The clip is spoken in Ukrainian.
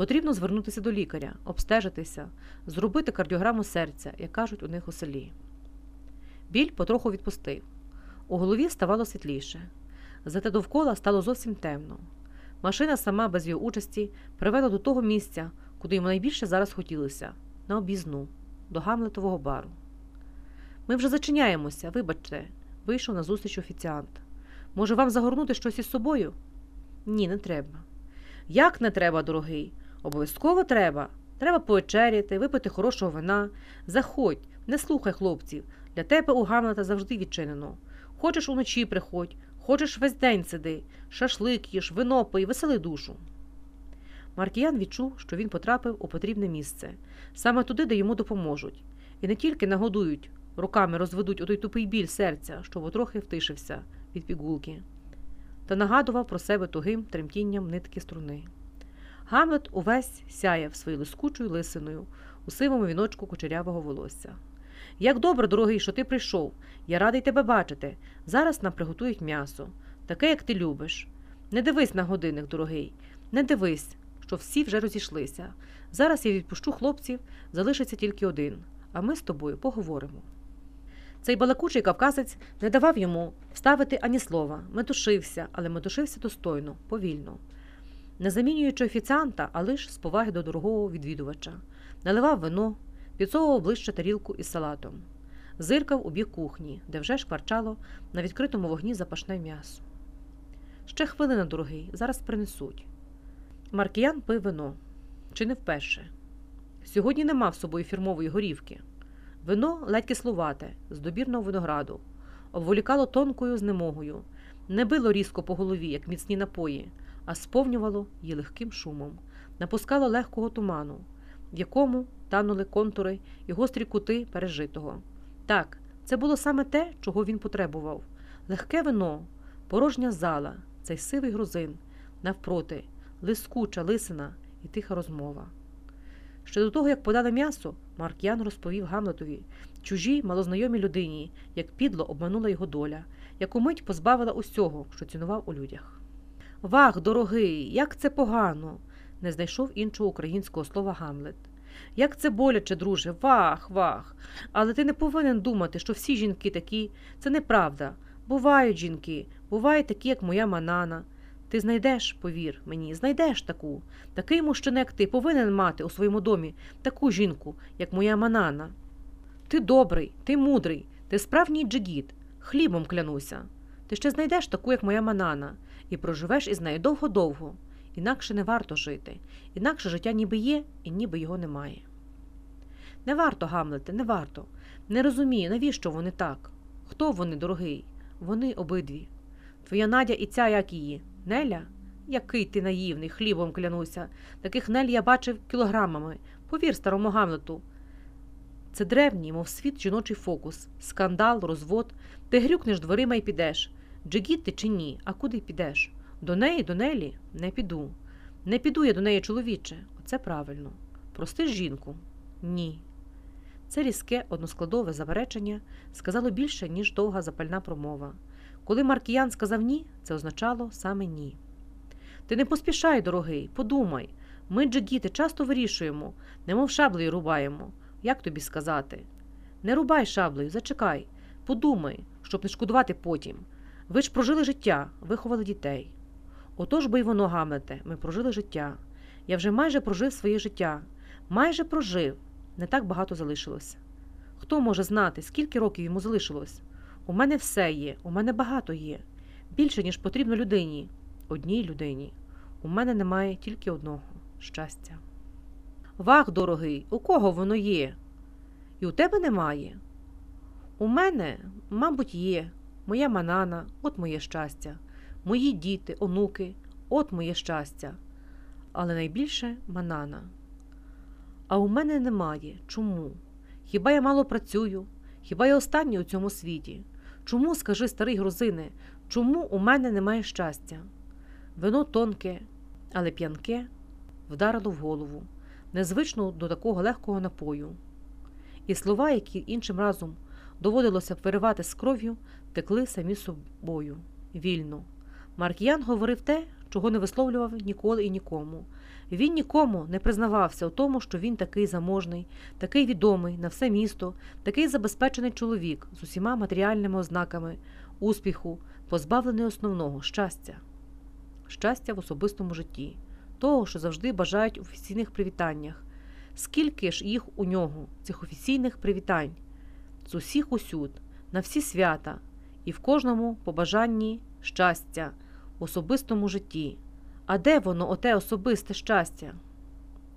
Потрібно звернутися до лікаря, обстежитися, зробити кардіограму серця, як кажуть у них у селі. Біль потроху відпустив. У голові ставало світліше. Зате довкола стало зовсім темно. Машина сама без його участі привела до того місця, куди йому найбільше зараз хотілося на об'їзну, до Гамлетового бару. Ми вже зачиняємося, вибачте, вийшов на зустріч офіціант. Може, вам загорнути щось із собою? Ні, не треба. Як не треба, дорогий? Обов'язково треба. Треба повечеряти, випити хорошого вина. Заходь, не слухай хлопців. Для тебе у Гамлета завжди відчинено. Хочеш уночі приходь, хочеш весь день сиди, шашлик їж, вино пий, весели душу. Маркіян відчув, що він потрапив у потрібне місце, саме туди, де йому допоможуть, і не тільки нагодують, руками розведуть у той тупий біль серця, що потрохи втишився від пігулки, та нагадував про себе тугим тремтінням нитки струни. Гамлет увесь сяяв своєю лискучою лисиною у сивому віночку кучерявого волосся. Як добре, дорогий, що ти прийшов. Я радий тебе бачити. Зараз нам приготують м'ясо, таке, як ти любиш. Не дивись на годинник, дорогий, не дивись, що всі вже розійшлися. Зараз я відпущу хлопців, залишиться тільки один, а ми з тобою поговоримо. Цей балакучий кавказець не давав йому вставити ані слова, метушився, але метушився достойно, повільно. Не замінюючи офіціанта, а лиш з поваги до дорогого відвідувача, наливав вино, підсовував ближче тарілку із салатом, зиркав у бік кухні, де вже шкварчало на відкритому вогні запашне м'ясо. Ще хвилина, дорогий, зараз принесуть. Маркіян пив вино, чи не вперше. Сьогодні не мав з собою фірмової горівки. Вино ледь кислувате, з добірного винограду, обволікало тонкою знемогою, не било різко по голові, як міцні напої, а сповнювало її легким шумом, напускало легкого туману, в якому танули контури і гострі кути пережитого. Так, це було саме те, чого він потребував легке вино, порожня зала, цей сивий грузин, навпроти, лискуча лисина і тиха розмова. Ще до того, як подали м'ясо, Марк Ян розповів Гамлетові, чужій малознайомій людині, як підло обманула його доля, яку мить позбавила усього, що цінував у людях. Вах, дорогий, як це погано! не знайшов іншого українського слова Гамлет. Як це боляче, друже, вах, вах. Але ти не повинен думати, що всі жінки такі, це неправда. Бувають жінки, бувають такі, як моя манана. Ти знайдеш, повір мені, знайдеш таку. Такий мужчина, як ти, повинен мати у своєму домі таку жінку, як моя манана. Ти добрий, ти мудрий, ти справжній джигіт, хлібом клянуся. Ти ще знайдеш таку, як моя манана, і проживеш із нею довго-довго. Інакше не варто жити, інакше життя ніби є, і ніби його немає. Не варто, Гамлете, не варто. Не розумію, навіщо вони так? Хто вони, дорогий? Вони обидві. Твоя Надя і ця як її? Неля? Який ти наївний, хлібом клянуся. Таких Нель я бачив кілограмами. Повір старому Гамлету. Це древній, мов світ, жіночий фокус, скандал, розвод. Ти грюкнеш дверима і підеш. Джигіт чи ні, а куди підеш? До неї, до Нелі? Не піду. Не піду я до неї, чоловіче. Оце правильно. Прости жінку? Ні. Це різке, односкладове заперечення сказало більше, ніж довга запальна промова. Коли Маркіян сказав ні, це означало саме ні. Ти не поспішай, дорогий, подумай. Ми, джигіти, часто вирішуємо, немов шаблею рубаємо. Як тобі сказати? Не рубай шаблею, зачекай, подумай, щоб не шкодувати потім. Ви ж прожили життя, виховали дітей. Отож бо й воно, Гамлете, ми прожили життя. Я вже майже прожив своє життя. Майже прожив, не так багато залишилося. Хто може знати, скільки років йому залишилось? У мене все є, у мене багато є. Більше, ніж потрібно людині, одній людині. У мене немає тільки одного щастя. Вах, дорогий, у кого воно є? І у тебе немає? У мене, мабуть, є. Моя манана, от моє щастя, мої діти, онуки, от моє щастя. Але найбільше манана. А у мене немає. Чому? Хіба я мало працюю? Хіба я останній у цьому світі? Чому, скажи, старий грузине, чому у мене немає щастя? Вино тонке, але п'янке вдарило в голову, незвично до такого легкого напою. І слова, які іншим разом доводилося виривати з кров'ю, текли самі собою, вільно. Маркіян говорив те, чого не висловлював ніколи і нікому. Він нікому не признавався у тому, що він такий заможний, такий відомий на все місто, такий забезпечений чоловік з усіма матеріальними ознаками успіху, позбавлений основного щастя. Щастя в особистому житті, того, що завжди бажають офіційних привітаннях. Скільки ж їх у нього, цих офіційних привітань, з усіх усюд, на всі свята, і в кожному побажанні щастя в особистому житті. А де воно, оте особисте щастя?